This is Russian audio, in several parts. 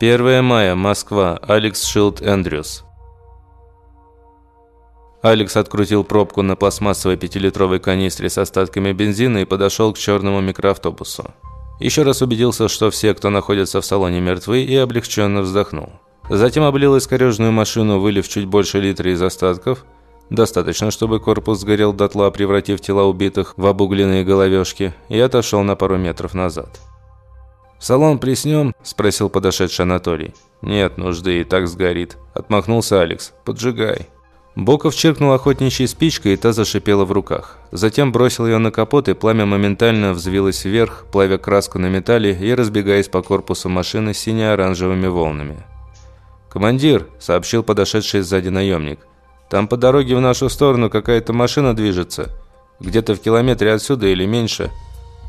1 мая, Москва, Алекс Шилд Эндрюс. Алекс открутил пробку на пластмассовой пятилитровой канистре с остатками бензина и подошел к черному микроавтобусу. Еще раз убедился, что все, кто находится в салоне, мертвы, и облегченно вздохнул. Затем облил искореженную машину, вылив чуть больше литра из остатков. Достаточно, чтобы корпус сгорел дотла, превратив тела убитых в обугленные головешки, и отошел на пару метров назад. «В салон приснем?» – спросил подошедший Анатолий. «Нет нужды, и так сгорит», – отмахнулся Алекс. «Поджигай». Боков чиркнул охотничьей спичкой, и та зашипела в руках. Затем бросил ее на капот, и пламя моментально взвилось вверх, плавя краску на металле и разбегаясь по корпусу машины сине-оранжевыми волнами. «Командир», – сообщил подошедший сзади наемник, – «там по дороге в нашу сторону какая-то машина движется. Где-то в километре отсюда или меньше.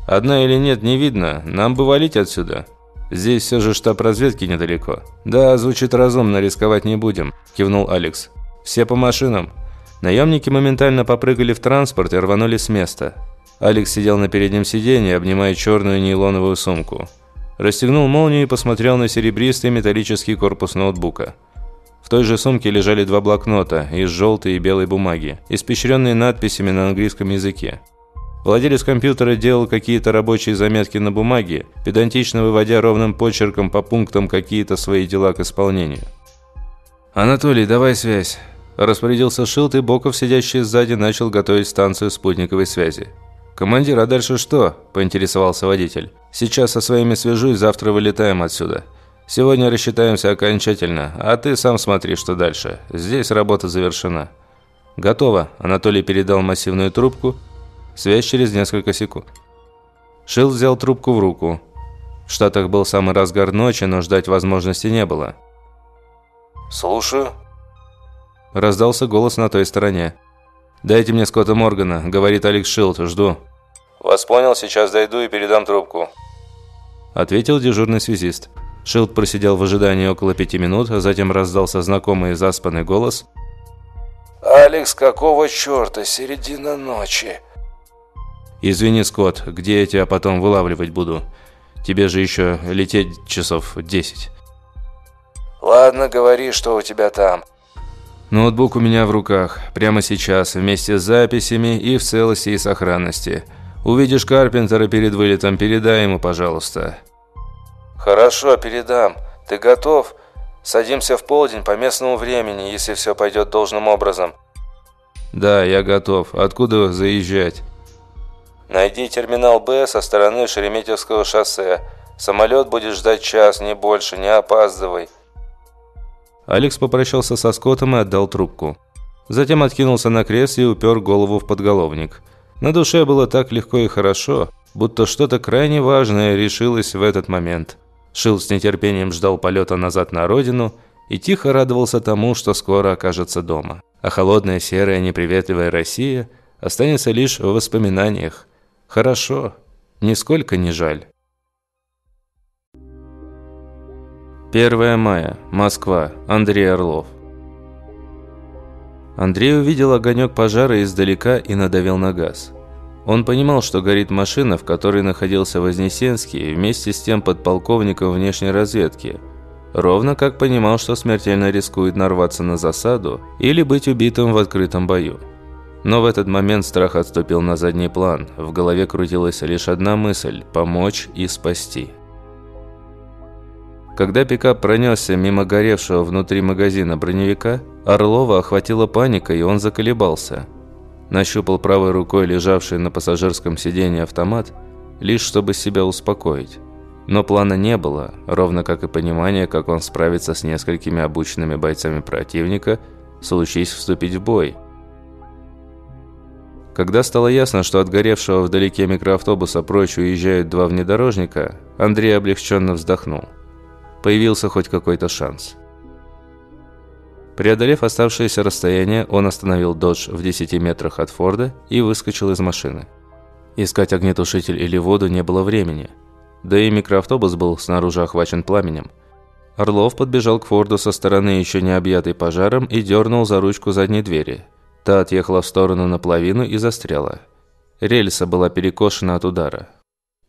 Одна или нет, не видно. Нам бы валить отсюда. Здесь все же штаб разведки недалеко». «Да, звучит разумно, рисковать не будем», – кивнул Алекс. «Все по машинам». Наемники моментально попрыгали в транспорт и рванули с места. Алекс сидел на переднем сиденье, обнимая черную нейлоновую сумку. Расстегнул молнию и посмотрел на серебристый металлический корпус ноутбука. В той же сумке лежали два блокнота из желтой и белой бумаги, испещренные надписями на английском языке. Владелец компьютера делал какие-то рабочие заметки на бумаге, педантично выводя ровным почерком по пунктам какие-то свои дела к исполнению. «Анатолий, давай связь!» Распорядился Шилд, и Боков, сидящий сзади, начал готовить станцию спутниковой связи. «Командир, а дальше что?» – поинтересовался водитель. «Сейчас со своими свяжусь, завтра вылетаем отсюда. Сегодня рассчитаемся окончательно, а ты сам смотри, что дальше. Здесь работа завершена». «Готово», – Анатолий передал массивную трубку. Связь через несколько секунд. Шилд взял трубку в руку. В Штатах был самый разгар ночи, но ждать возможности не было. «Слушаю», Раздался голос на той стороне. «Дайте мне Скотта Моргана», — говорит Алекс Шилд, жду. «Вас понял, сейчас дойду и передам трубку», — ответил дежурный связист. Шилд просидел в ожидании около пяти минут, а затем раздался знакомый заспанный голос. «Алекс, какого черта? Середина ночи!» «Извини, Скотт, где я тебя потом вылавливать буду? Тебе же еще лететь часов десять». «Ладно, говори, что у тебя там. Ноутбук у меня в руках, прямо сейчас, вместе с записями и в целости и сохранности. Увидишь Карпентера перед вылетом, передай ему, пожалуйста». «Хорошо, передам. Ты готов? Садимся в полдень по местному времени, если все пойдет должным образом». «Да, я готов. Откуда заезжать?» «Найди терминал «Б» со стороны Шереметьевского шоссе. Самолет будет ждать час, не больше, не опаздывай». Алекс попрощался со Скоттом и отдал трубку. Затем откинулся на кресле и упер голову в подголовник. На душе было так легко и хорошо, будто что-то крайне важное решилось в этот момент. Шил с нетерпением ждал полета назад на родину и тихо радовался тому, что скоро окажется дома. А холодная, серая, неприветливая Россия останется лишь в воспоминаниях. Хорошо, нисколько не жаль. 1 мая. Москва. Андрей Орлов. Андрей увидел огонек пожара издалека и надавил на газ. Он понимал, что горит машина, в которой находился Вознесенский, вместе с тем подполковником внешней разведки. Ровно как понимал, что смертельно рискует нарваться на засаду или быть убитым в открытом бою. Но в этот момент страх отступил на задний план. В голове крутилась лишь одна мысль – помочь и спасти. Когда пикап пронесся мимо горевшего внутри магазина броневика, Орлова охватила паника, и он заколебался. Нащупал правой рукой лежавший на пассажирском сиденье автомат, лишь чтобы себя успокоить. Но плана не было, ровно как и понимание, как он справится с несколькими обученными бойцами противника, случись вступить в бой. Когда стало ясно, что от горевшего вдалеке микроавтобуса прочь уезжают два внедорожника, Андрей облегченно вздохнул появился хоть какой-то шанс. Преодолев оставшееся расстояние, он остановил «Додж» в 10 метрах от Форда и выскочил из машины. Искать огнетушитель или воду не было времени. Да и микроавтобус был снаружи охвачен пламенем. Орлов подбежал к Форду со стороны еще не объятой пожаром и дернул за ручку задней двери. Та отъехала в сторону наполовину и застряла. Рельса была перекошена от удара.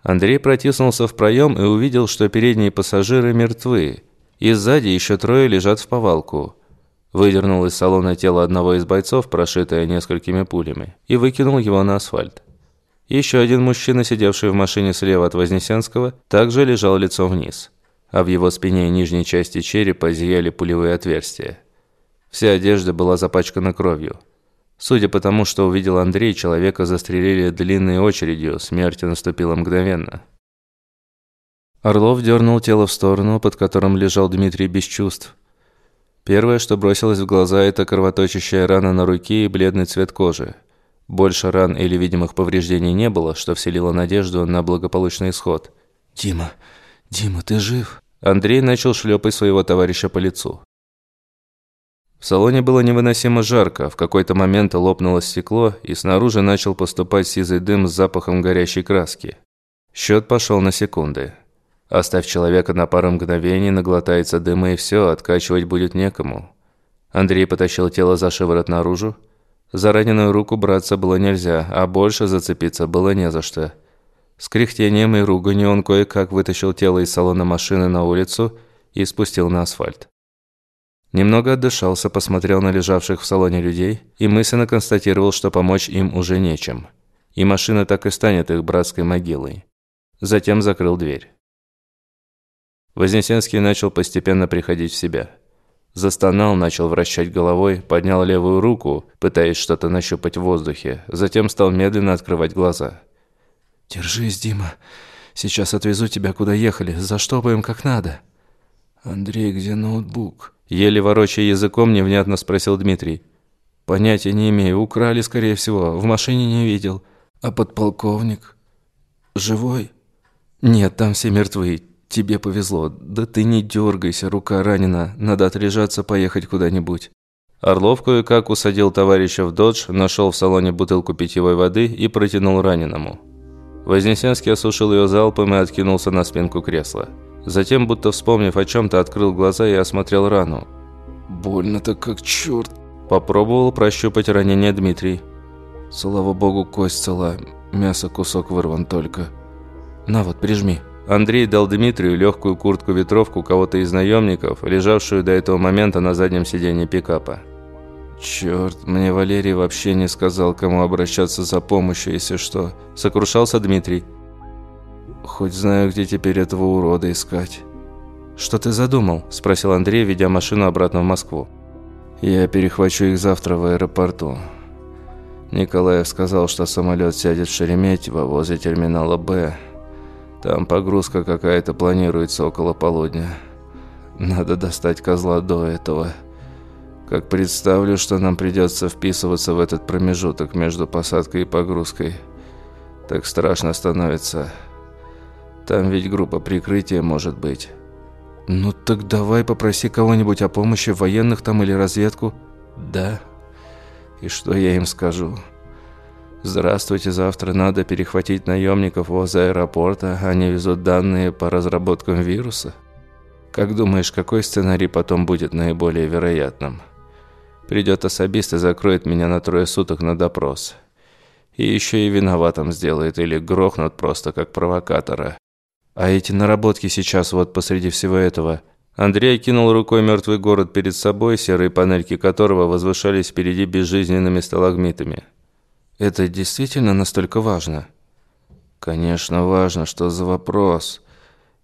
Андрей протиснулся в проем и увидел, что передние пассажиры мертвы. И сзади еще трое лежат в повалку. Выдернул из салона тело одного из бойцов, прошитое несколькими пулями, и выкинул его на асфальт. Еще один мужчина, сидевший в машине слева от Вознесенского, также лежал лицом вниз, а в его спине и нижней части черепа зияли пулевые отверстия. Вся одежда была запачкана кровью. Судя по тому, что увидел Андрей, человека застрелили длинной очередью, смерть наступила мгновенно. Орлов дернул тело в сторону, под которым лежал Дмитрий без чувств. Первое, что бросилось в глаза, это кровоточащая рана на руке и бледный цвет кожи. Больше ран или видимых повреждений не было, что вселило надежду на благополучный исход. «Дима, Дима, ты жив?» Андрей начал шлепать своего товарища по лицу. В салоне было невыносимо жарко, в какой-то момент лопнуло стекло, и снаружи начал поступать сизый дым с запахом горящей краски. Счет пошел на секунды. Оставь человека на пару мгновений, наглотается дыма и все, откачивать будет некому. Андрей потащил тело за шиворот наружу. За раненую руку браться было нельзя, а больше зацепиться было не за что. С кряхтением и руганью он кое-как вытащил тело из салона машины на улицу и спустил на асфальт. Немного отдышался, посмотрел на лежавших в салоне людей и мысленно констатировал, что помочь им уже нечем. И машина так и станет их братской могилой. Затем закрыл дверь. Вознесенский начал постепенно приходить в себя. Застонал, начал вращать головой, поднял левую руку, пытаясь что-то нащупать в воздухе, затем стал медленно открывать глаза. «Держись, Дима. Сейчас отвезу тебя, куда ехали. Заштопаем как надо». «Андрей, где ноутбук?» Еле ворочая языком, невнятно спросил Дмитрий. «Понятия не имею. Украли, скорее всего. В машине не видел. А подполковник? Живой?» «Нет, там все мертвы. Тебе повезло. Да ты не дергайся, рука ранена. Надо отряжаться, поехать куда-нибудь». Орлов кое-как усадил товарища в додж, нашел в салоне бутылку питьевой воды и протянул раненому. Вознесенский осушил ее залпом и откинулся на спинку кресла. Затем, будто вспомнив о чем-то, открыл глаза и осмотрел рану. «Больно-то как черт!» Попробовал прощупать ранение Дмитрий. «Слава богу, кость цела, мясо кусок вырван только. На вот, прижми». Андрей дал Дмитрию легкую куртку-ветровку кого-то из наемников, лежавшую до этого момента на заднем сиденье пикапа. «Черт, мне Валерий вообще не сказал, кому обращаться за помощью, если что», – сокрушался Дмитрий. Хоть знаю, где теперь этого урода искать. «Что ты задумал?» – спросил Андрей, ведя машину обратно в Москву. «Я перехвачу их завтра в аэропорту». Николаев сказал, что самолет сядет в Шереметьево возле терминала «Б». Там погрузка какая-то планируется около полудня. Надо достать козла до этого. Как представлю, что нам придется вписываться в этот промежуток между посадкой и погрузкой, так страшно становится. Там ведь группа прикрытия может быть. Ну так давай попроси кого-нибудь о помощи, военных там или разведку. Да. И что я им скажу? Здравствуйте, завтра надо перехватить наемников возле аэропорта, они везут данные по разработкам вируса. Как думаешь, какой сценарий потом будет наиболее вероятным? Придет особист и закроет меня на трое суток на допрос. И еще и виноватым сделает или грохнут просто как провокатора. А эти наработки сейчас вот посреди всего этого. Андрей кинул рукой мертвый город перед собой, серые панельки которого возвышались впереди безжизненными сталагмитами. Это действительно настолько важно? Конечно, важно, что за вопрос.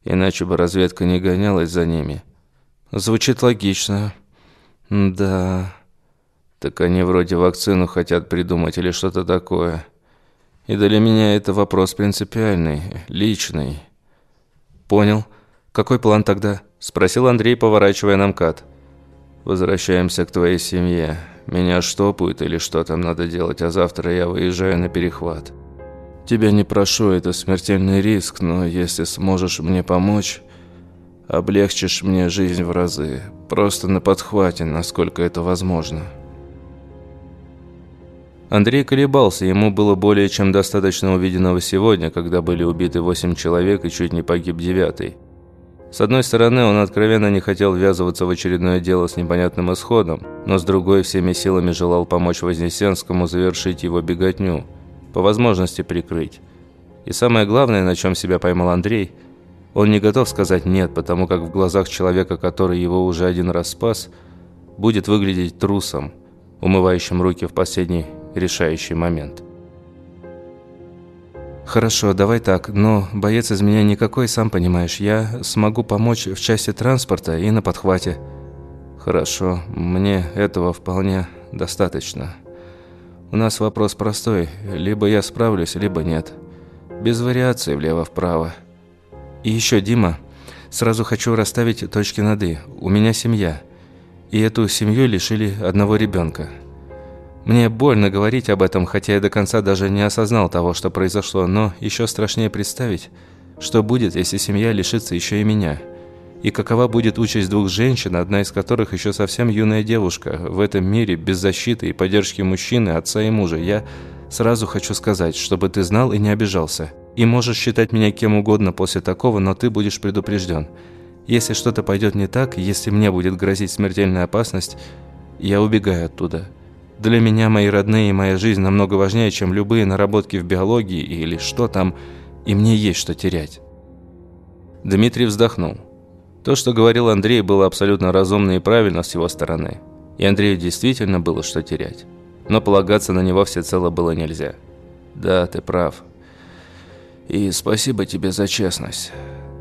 Иначе бы разведка не гонялась за ними. Звучит логично. Да. Так они вроде вакцину хотят придумать или что-то такое. И для меня это вопрос принципиальный, личный. «Понял. Какой план тогда?» – спросил Андрей, поворачивая на МКАД. «Возвращаемся к твоей семье. Меня штопают или что там надо делать, а завтра я выезжаю на перехват. Тебя не прошу, это смертельный риск, но если сможешь мне помочь, облегчишь мне жизнь в разы. Просто на подхвате, насколько это возможно». Андрей колебался, ему было более чем достаточно увиденного сегодня, когда были убиты восемь человек и чуть не погиб девятый. С одной стороны, он откровенно не хотел ввязываться в очередное дело с непонятным исходом, но с другой всеми силами желал помочь Вознесенскому завершить его беготню, по возможности прикрыть. И самое главное, на чем себя поймал Андрей, Он не готов сказать «нет», потому как в глазах человека, который его уже один раз спас, будет выглядеть трусом, умывающим руки в последний решающий момент. «Хорошо, давай так, но боец из меня никакой, сам понимаешь. Я смогу помочь в части транспорта и на подхвате». «Хорошо, мне этого вполне достаточно. У нас вопрос простой. Либо я справлюсь, либо нет. Без вариаций влево-вправо». И еще, Дима, сразу хочу расставить точки над «и». У меня семья. И эту семью лишили одного ребенка. Мне больно говорить об этом, хотя я до конца даже не осознал того, что произошло, но еще страшнее представить, что будет, если семья лишится еще и меня. И какова будет участь двух женщин, одна из которых еще совсем юная девушка, в этом мире без защиты и поддержки мужчины, отца и мужа. Я сразу хочу сказать, чтобы ты знал и не обижался. И можешь считать меня кем угодно после такого, но ты будешь предупрежден. Если что-то пойдет не так, если мне будет грозить смертельная опасность, я убегаю оттуда. Для меня мои родные и моя жизнь намного важнее, чем любые наработки в биологии или что там, и мне есть что терять». Дмитрий вздохнул. То, что говорил Андрей, было абсолютно разумно и правильно с его стороны. И Андрею действительно было что терять. Но полагаться на него всецело было нельзя. «Да, ты прав. И спасибо тебе за честность.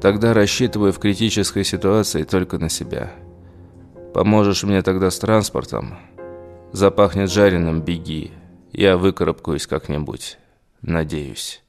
Тогда рассчитываю в критической ситуации только на себя. Поможешь мне тогда с транспортом? Запахнет жареным, беги. Я выкарабкаюсь как-нибудь. Надеюсь».